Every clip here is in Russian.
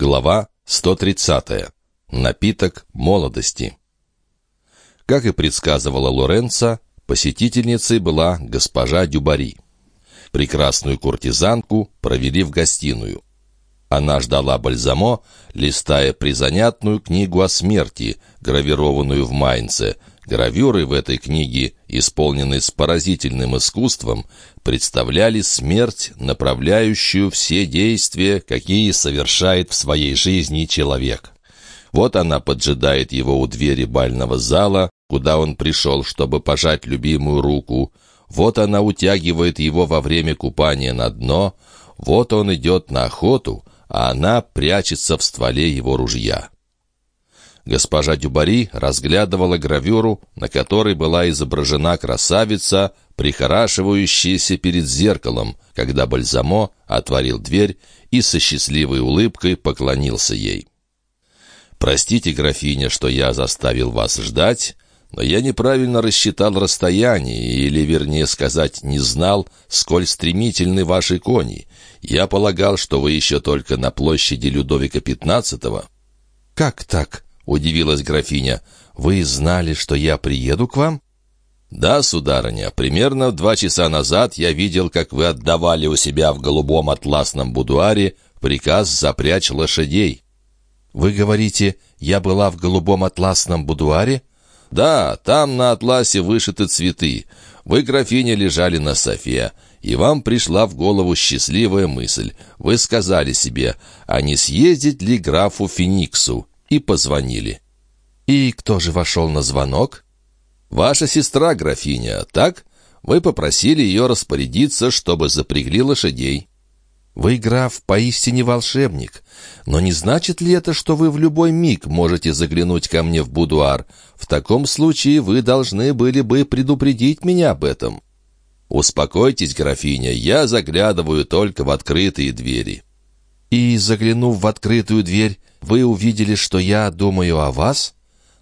Глава 130. Напиток молодости. Как и предсказывала Лоренца, посетительницей была госпожа Дюбари. Прекрасную куртизанку провели в гостиную. Она ждала Бальзамо, листая призанятную книгу о смерти, гравированную в Майнце, Гравюры в этой книге, исполненные с поразительным искусством, представляли смерть, направляющую все действия, какие совершает в своей жизни человек. Вот она поджидает его у двери бального зала, куда он пришел, чтобы пожать любимую руку. Вот она утягивает его во время купания на дно. Вот он идет на охоту, а она прячется в стволе его ружья. Госпожа Дюбари разглядывала гравюру, на которой была изображена красавица, прихорашивающаяся перед зеркалом, когда Бальзамо отворил дверь и со счастливой улыбкой поклонился ей. «Простите, графиня, что я заставил вас ждать, но я неправильно рассчитал расстояние, или, вернее сказать, не знал, сколь стремительны ваши кони. Я полагал, что вы еще только на площади Людовика XV». «Как так?» Удивилась графиня. «Вы знали, что я приеду к вам?» «Да, сударыня, примерно два часа назад я видел, как вы отдавали у себя в голубом атласном будуаре приказ запрячь лошадей». «Вы говорите, я была в голубом атласном будуаре?» «Да, там на атласе вышиты цветы. Вы, графиня, лежали на софе, и вам пришла в голову счастливая мысль. Вы сказали себе, а не съездить ли графу Фениксу? И позвонили. «И кто же вошел на звонок?» «Ваша сестра, графиня, так? Вы попросили ее распорядиться, чтобы запрягли лошадей». «Вы, граф, поистине волшебник. Но не значит ли это, что вы в любой миг можете заглянуть ко мне в будуар? В таком случае вы должны были бы предупредить меня об этом». «Успокойтесь, графиня, я заглядываю только в открытые двери». «И, заглянув в открытую дверь, вы увидели, что я думаю о вас?»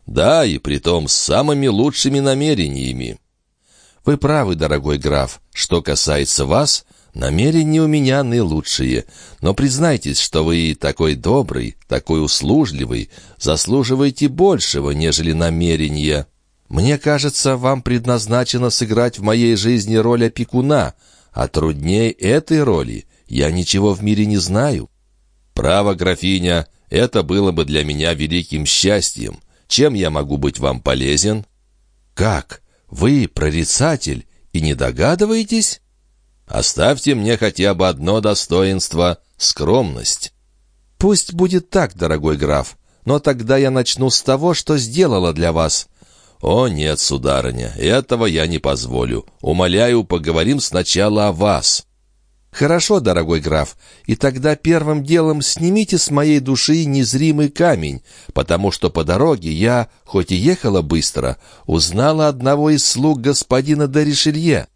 «Да, и притом с самыми лучшими намерениями». «Вы правы, дорогой граф. Что касается вас, намерения у меня наилучшие. Но признайтесь, что вы такой добрый, такой услужливый, заслуживаете большего, нежели намерения. Мне кажется, вам предназначено сыграть в моей жизни роль опекуна, а труднее этой роли я ничего в мире не знаю». «Право, графиня, это было бы для меня великим счастьем. Чем я могу быть вам полезен?» «Как? Вы прорицатель и не догадываетесь?» «Оставьте мне хотя бы одно достоинство — скромность». «Пусть будет так, дорогой граф, но тогда я начну с того, что сделала для вас». «О, нет, сударыня, этого я не позволю. Умоляю, поговорим сначала о вас». «Хорошо, дорогой граф, и тогда первым делом снимите с моей души незримый камень, потому что по дороге я, хоть и ехала быстро, узнала одного из слуг господина Доришелье».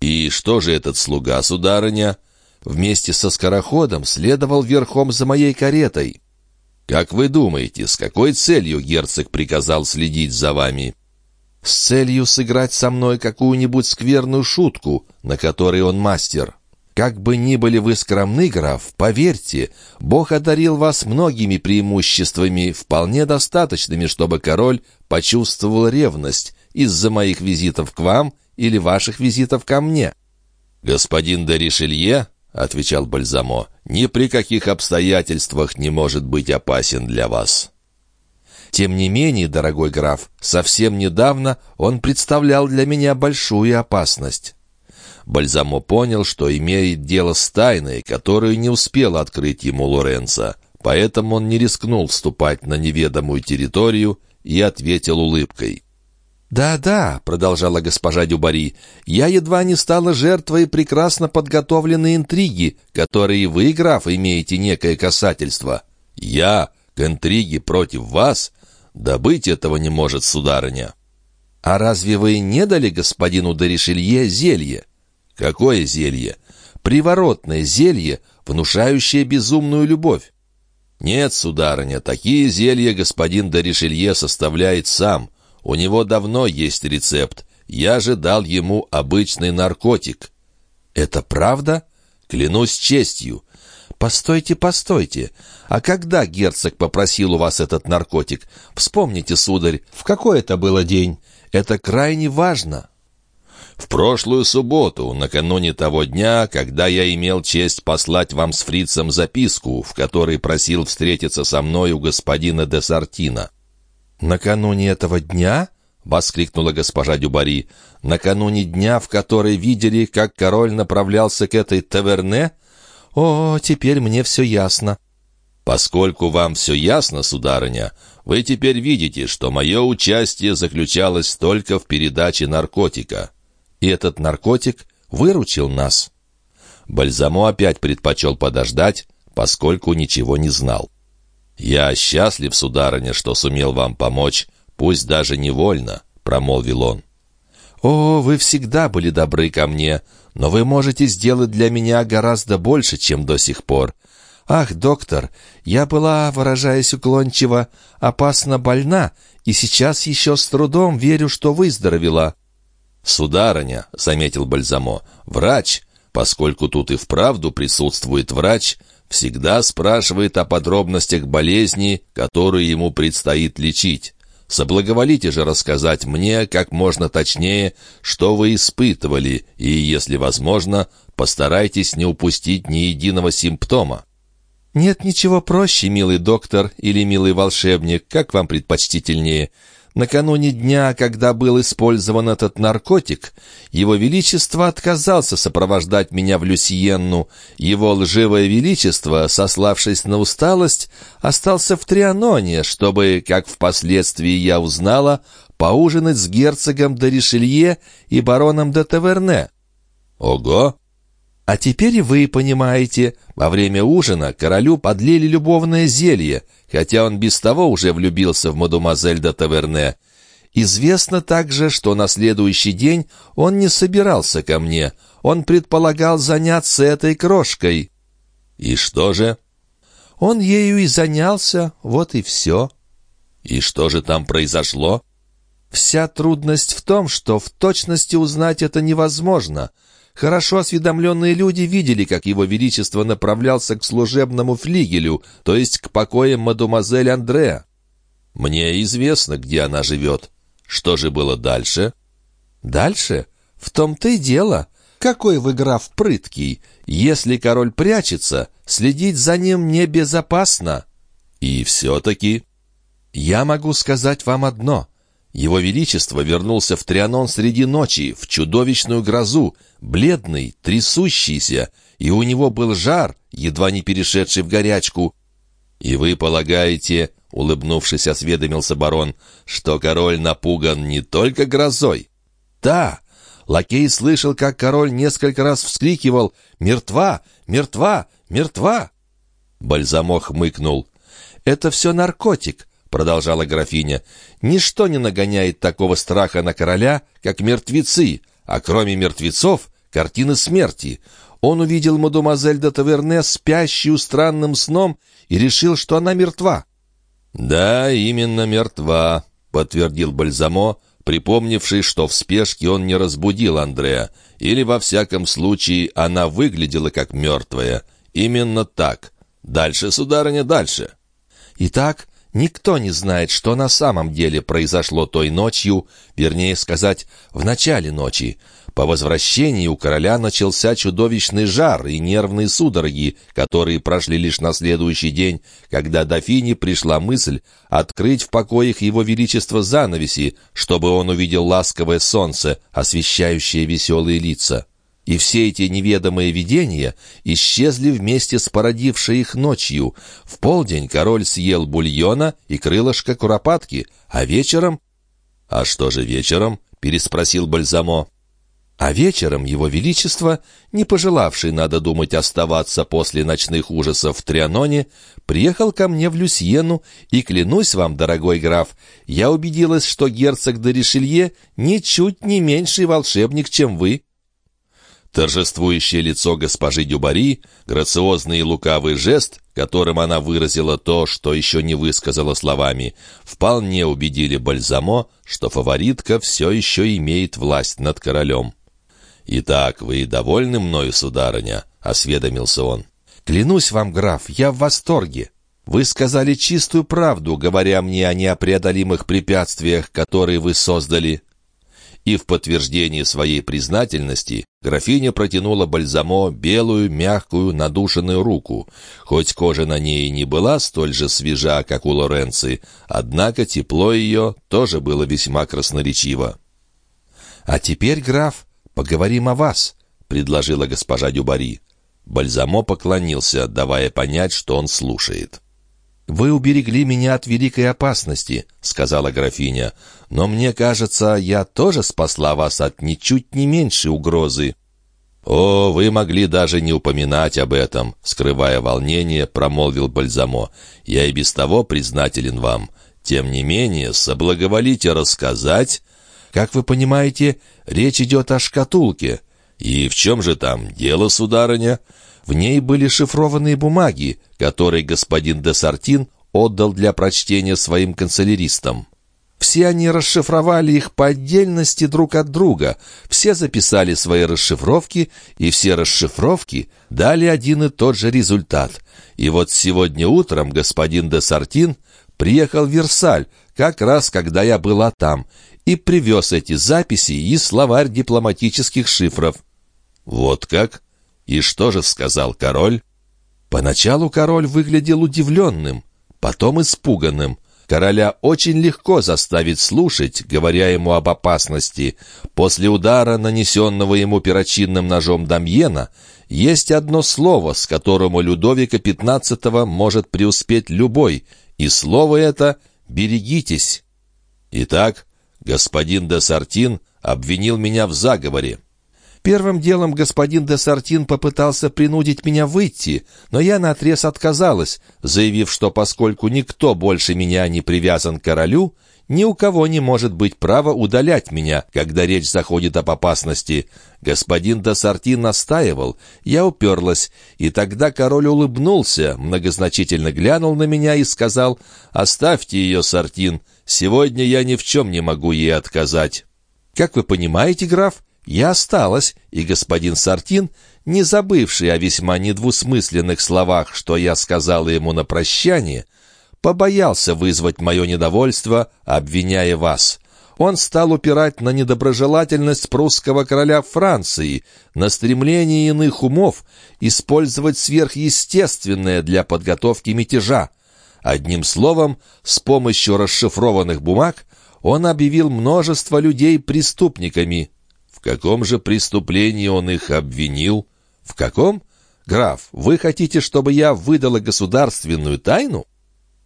«И что же этот слуга, сударыня?» «Вместе со скороходом следовал верхом за моей каретой». «Как вы думаете, с какой целью герцог приказал следить за вами?» «С целью сыграть со мной какую-нибудь скверную шутку, на которой он мастер». Как бы ни были вы скромны, граф, поверьте, Бог одарил вас многими преимуществами, вполне достаточными, чтобы король почувствовал ревность из-за моих визитов к вам или ваших визитов ко мне». «Господин де Ришелье, — отвечал Бальзамо, — ни при каких обстоятельствах не может быть опасен для вас». Тем не менее, дорогой граф, совсем недавно он представлял для меня большую опасность. Бальзамо понял, что имеет дело с тайной, которую не успел открыть ему Лоренцо, поэтому он не рискнул вступать на неведомую территорию и ответил улыбкой. «Да-да», — продолжала госпожа Дюбари, — «я едва не стала жертвой прекрасно подготовленной интриги, которой вы, граф, имеете некое касательство». «Я? К интриге против вас? Да быть этого не может, сударыня». «А разве вы не дали господину Доришелье зелье?» Какое зелье? Приворотное зелье, внушающее безумную любовь. Нет, сударыня, такие зелья господин Доришелье составляет сам. У него давно есть рецепт. Я же дал ему обычный наркотик. Это правда? Клянусь честью. «Постойте, постойте! А когда герцог попросил у вас этот наркотик? Вспомните, сударь, в какой это было день? Это крайне важно!» «В прошлую субботу, накануне того дня, когда я имел честь послать вам с фрицем записку, в которой просил встретиться со мной у господина де Сартина». «Накануне этого дня?» — воскликнула госпожа Дюбари. «Накануне дня, в который видели, как король направлялся к этой таверне? О, теперь мне все ясно». «Поскольку вам все ясно, сударыня, вы теперь видите, что мое участие заключалось только в передаче наркотика». «И этот наркотик выручил нас». Бальзамо опять предпочел подождать, поскольку ничего не знал. «Я счастлив, сударыня, что сумел вам помочь, пусть даже невольно», — промолвил он. «О, вы всегда были добры ко мне, но вы можете сделать для меня гораздо больше, чем до сих пор. Ах, доктор, я была, выражаясь уклончиво, опасно больна, и сейчас еще с трудом верю, что выздоровела». «Сударыня», — заметил Бальзамо, — «врач, поскольку тут и вправду присутствует врач, всегда спрашивает о подробностях болезни, которую ему предстоит лечить. Соблаговолите же рассказать мне как можно точнее, что вы испытывали, и, если возможно, постарайтесь не упустить ни единого симптома». «Нет ничего проще, милый доктор или милый волшебник, как вам предпочтительнее. Накануне дня, когда был использован этот наркотик, Его Величество отказался сопровождать меня в Люсиенну. Его лживое Величество, сославшись на усталость, остался в Трианоне, чтобы, как впоследствии я узнала, поужинать с герцогом де Ришелье и бароном де Таверне. «Ого!» А теперь вы понимаете, во время ужина королю подлили любовное зелье, хотя он без того уже влюбился в мадемуазель де Таверне. Известно также, что на следующий день он не собирался ко мне. Он предполагал заняться этой крошкой. И что же? Он ею и занялся, вот и все. И что же там произошло? Вся трудность в том, что в точности узнать это невозможно — Хорошо осведомленные люди видели, как его величество направлялся к служебному флигелю, то есть к покоям мадемуазель Андреа. «Мне известно, где она живет. Что же было дальше?» «Дальше? В том-то и дело. Какой вы граф прыткий. Если король прячется, следить за ним небезопасно». «И все-таки...» «Я могу сказать вам одно. Его Величество вернулся в Трианон среди ночи, в чудовищную грозу, бледный, трясущийся, и у него был жар, едва не перешедший в горячку. «И вы полагаете, — улыбнувшись, осведомился барон, — что король напуган не только грозой?» «Да!» Лакей слышал, как король несколько раз вскрикивал «Мертва! Мертва! Мертва!» Бальзамо хмыкнул. «Это все наркотик продолжала графиня, «ничто не нагоняет такого страха на короля, как мертвецы, а кроме мертвецов — картины смерти. Он увидел мадемуазель де Таверне, спящую странным сном, и решил, что она мертва». «Да, именно мертва», — подтвердил Бальзамо, припомнивший, что в спешке он не разбудил Андрея, или, во всяком случае, она выглядела как мертвая. Именно так. Дальше, сударыня, дальше. Итак, Никто не знает, что на самом деле произошло той ночью, вернее сказать, в начале ночи. По возвращении у короля начался чудовищный жар и нервные судороги, которые прошли лишь на следующий день, когда дофине пришла мысль открыть в покоях его величества занавеси, чтобы он увидел ласковое солнце, освещающее веселые лица. И все эти неведомые видения исчезли вместе с породившей их ночью. В полдень король съел бульона и крылышко куропатки, а вечером... «А что же вечером?» — переспросил Бальзамо. А вечером его величество, не пожелавший, надо думать, оставаться после ночных ужасов в Трианоне, приехал ко мне в Люсьену, и, клянусь вам, дорогой граф, я убедилась, что герцог де Ришелье ничуть не меньший волшебник, чем вы». Торжествующее лицо госпожи Дюбари, грациозный и лукавый жест, которым она выразила то, что еще не высказала словами, вполне убедили Бальзамо, что фаворитка все еще имеет власть над королем. «Итак, вы довольны мною, сударыня?» — осведомился он. Клянусь вам, граф, я в восторге. Вы сказали чистую правду, говоря мне о неопреодолимых препятствиях, которые вы создали. И в подтверждение своей признательности графиня протянула Бальзамо белую, мягкую, надушенную руку. Хоть кожа на ней не была столь же свежа, как у Лоренци, однако тепло ее тоже было весьма красноречиво. «А теперь, граф, поговорим о вас», — предложила госпожа Дюбари. Бальзамо поклонился, давая понять, что он слушает. «Вы уберегли меня от великой опасности», — сказала графиня. «Но мне кажется, я тоже спасла вас от ничуть не меньшей угрозы». «О, вы могли даже не упоминать об этом», — скрывая волнение, промолвил Бальзамо. «Я и без того признателен вам. Тем не менее, соблаговолите рассказать...» «Как вы понимаете, речь идет о шкатулке». «И в чем же там дело, сударыня?» В ней были шифрованные бумаги, которые господин де Сартин отдал для прочтения своим канцеляристам. Все они расшифровали их по отдельности друг от друга, все записали свои расшифровки, и все расшифровки дали один и тот же результат. И вот сегодня утром господин де Сартин приехал в Версаль, как раз когда я была там, и привез эти записи и словарь дипломатических шифров. «Вот как?» И что же сказал король? Поначалу король выглядел удивленным, потом испуганным. Короля очень легко заставить слушать, говоря ему об опасности. После удара, нанесенного ему перочинным ножом Дамьена, есть одно слово, с которым у Людовика XV может преуспеть любой, и слово это «берегитесь». Итак, господин де Сартин обвинил меня в заговоре. Первым делом господин де Сартин попытался принудить меня выйти, но я наотрез отказалась, заявив, что поскольку никто больше меня не привязан к королю, ни у кого не может быть права удалять меня, когда речь заходит об опасности. Господин де Сартин настаивал, я уперлась, и тогда король улыбнулся, многозначительно глянул на меня и сказал, «Оставьте ее, Сартин, сегодня я ни в чем не могу ей отказать». «Как вы понимаете, граф, я осталась, и господин Сартин, не забывший о весьма недвусмысленных словах, что я сказала ему на прощание, побоялся вызвать мое недовольство, обвиняя вас. Он стал упирать на недоброжелательность прусского короля Франции, на стремление иных умов использовать сверхъестественное для подготовки мятежа. Одним словом, с помощью расшифрованных бумаг он объявил множество людей преступниками, каком же преступлении он их обвинил? В каком? Граф, вы хотите, чтобы я выдала государственную тайну?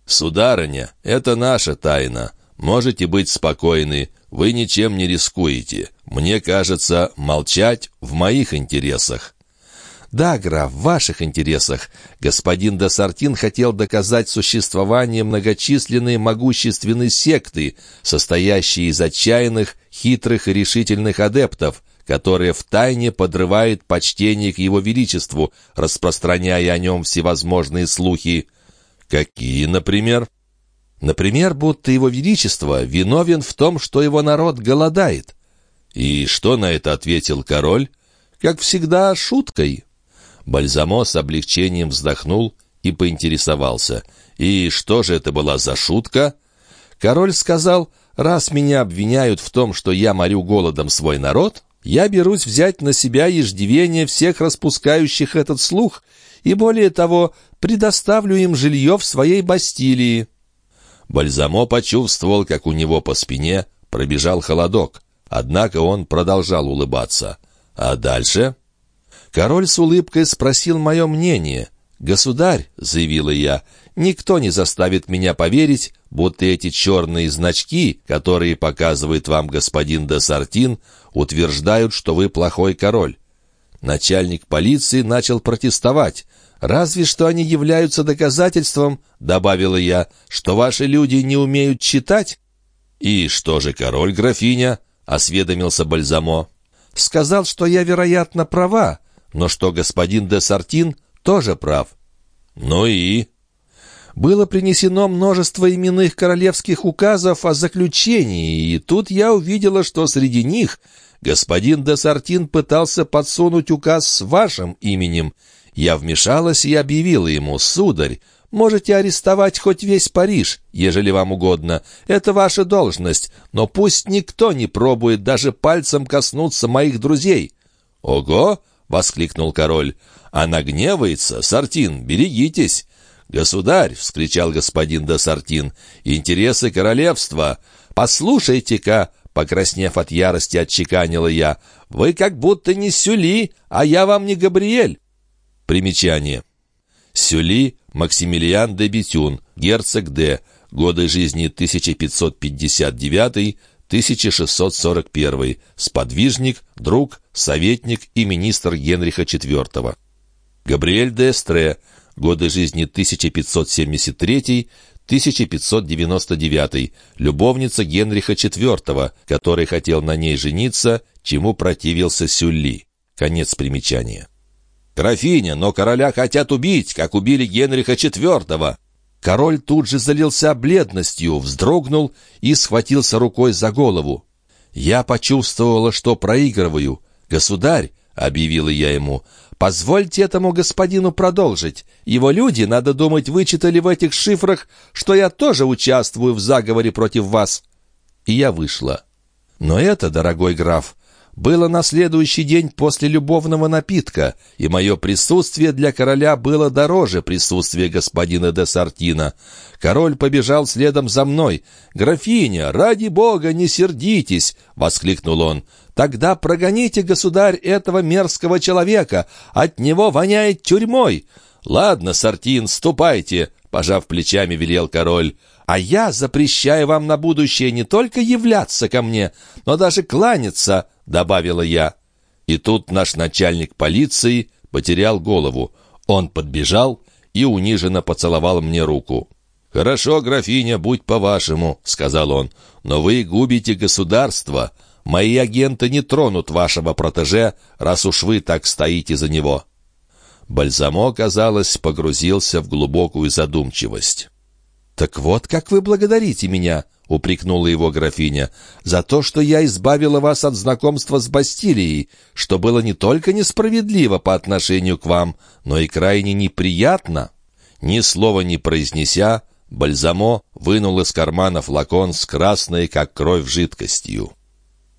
Сударыня, это наша тайна. Можете быть спокойны, вы ничем не рискуете. Мне кажется, молчать в моих интересах. «Да, граф, в ваших интересах. Господин де Сартин хотел доказать существование многочисленной могущественной секты, состоящей из отчаянных, хитрых и решительных адептов, которые втайне подрывают почтение к его величеству, распространяя о нем всевозможные слухи. Какие, например? Например, будто его величество виновен в том, что его народ голодает. И что на это ответил король? Как всегда, шуткой. Бальзамо с облегчением вздохнул и поинтересовался. «И что же это была за шутка?» Король сказал, «Раз меня обвиняют в том, что я морю голодом свой народ, я берусь взять на себя иждивение всех распускающих этот слух, и более того, предоставлю им жилье в своей Бастилии». Бальзамо почувствовал, как у него по спине пробежал холодок. Однако он продолжал улыбаться. «А дальше?» Король с улыбкой спросил мое мнение. «Государь», — заявила я, — «никто не заставит меня поверить, будто эти черные значки, которые показывает вам господин де Сартин, утверждают, что вы плохой король». Начальник полиции начал протестовать. «Разве что они являются доказательством, — добавила я, — что ваши люди не умеют читать». «И что же король, графиня?» — осведомился Бальзамо. «Сказал, что я, вероятно, права, но что господин де Сартин тоже прав. Ну и... Было принесено множество именных королевских указов о заключении, и тут я увидела, что среди них господин де Сартин пытался подсунуть указ с вашим именем, Я вмешалась и объявила ему, «Сударь, можете арестовать хоть весь Париж, ежели вам угодно. Это ваша должность, но пусть никто не пробует даже пальцем коснуться моих друзей». «Ого!» — воскликнул король. «Она гневается, Сартин, берегитесь!» «Государь!» — вскричал господин де Сартин. «Интересы королевства! Послушайте-ка!» Покраснев от ярости, отчеканила я. «Вы как будто не Сюли, а я вам не Габриэль!» Примечание. Сюли Максимилиан де Бетюн, герцог де, годы жизни 1559-1641, сподвижник, друг, советник и министр Генриха IV. Габриэль де Эстре, годы жизни 1573-1599, любовница Генриха IV, который хотел на ней жениться, чему противился Сюлли. Конец примечания. «Графиня, но короля хотят убить, как убили Генриха IV!» Король тут же залился бледностью, вздрогнул и схватился рукой за голову. Я почувствовала, что проигрываю. «Государь!» — объявила я ему. «Позвольте этому господину продолжить. Его люди, надо думать, вычитали в этих шифрах, что я тоже участвую в заговоре против вас». И я вышла. Но это, дорогой граф, было на следующий день после любовного напитка, и мое присутствие для короля было дороже присутствия господина де Сартина. Король побежал следом за мной. «Графиня, ради бога, не сердитесь!» — воскликнул он. «Тогда прогоните, государь, этого мерзкого человека! От него воняет тюрьмой!» «Ладно, Сартин, ступайте!» — пожав плечами, велел король. «А я запрещаю вам на будущее не только являться ко мне, но даже кланяться!» — добавила я. И тут наш начальник полиции потерял голову. Он подбежал и униженно поцеловал мне руку. «Хорошо, графиня, будь по-вашему», — сказал он, — «но вы губите государство. Мои агенты не тронут вашего протеже, раз уж вы так стоите за него». Бальзамо, казалось, погрузился в глубокую задумчивость. «Так вот, как вы благодарите меня», — упрекнула его графиня, «за то, что я избавила вас от знакомства с Бастилией, что было не только несправедливо по отношению к вам, но и крайне неприятно». Ни слова не произнеся, Бальзамо вынул из кармана флакон с красной, как кровь, жидкостью.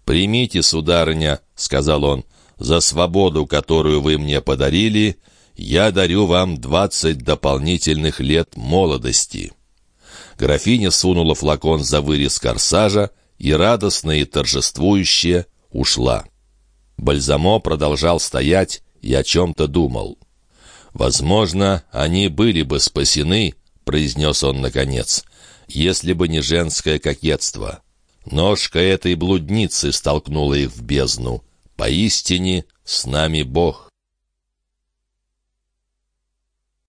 «Примите, сударыня», — сказал он, — «за свободу, которую вы мне подарили, я дарю вам двадцать дополнительных лет молодости». Графиня сунула флакон за вырез корсажа и, радостная и торжествующая, ушла. Бальзамо продолжал стоять и о чем-то думал. «Возможно, они были бы спасены», — произнес он наконец, «если бы не женское кокетство. Ножка этой блудницы столкнула их в бездну. Поистине, с нами Бог».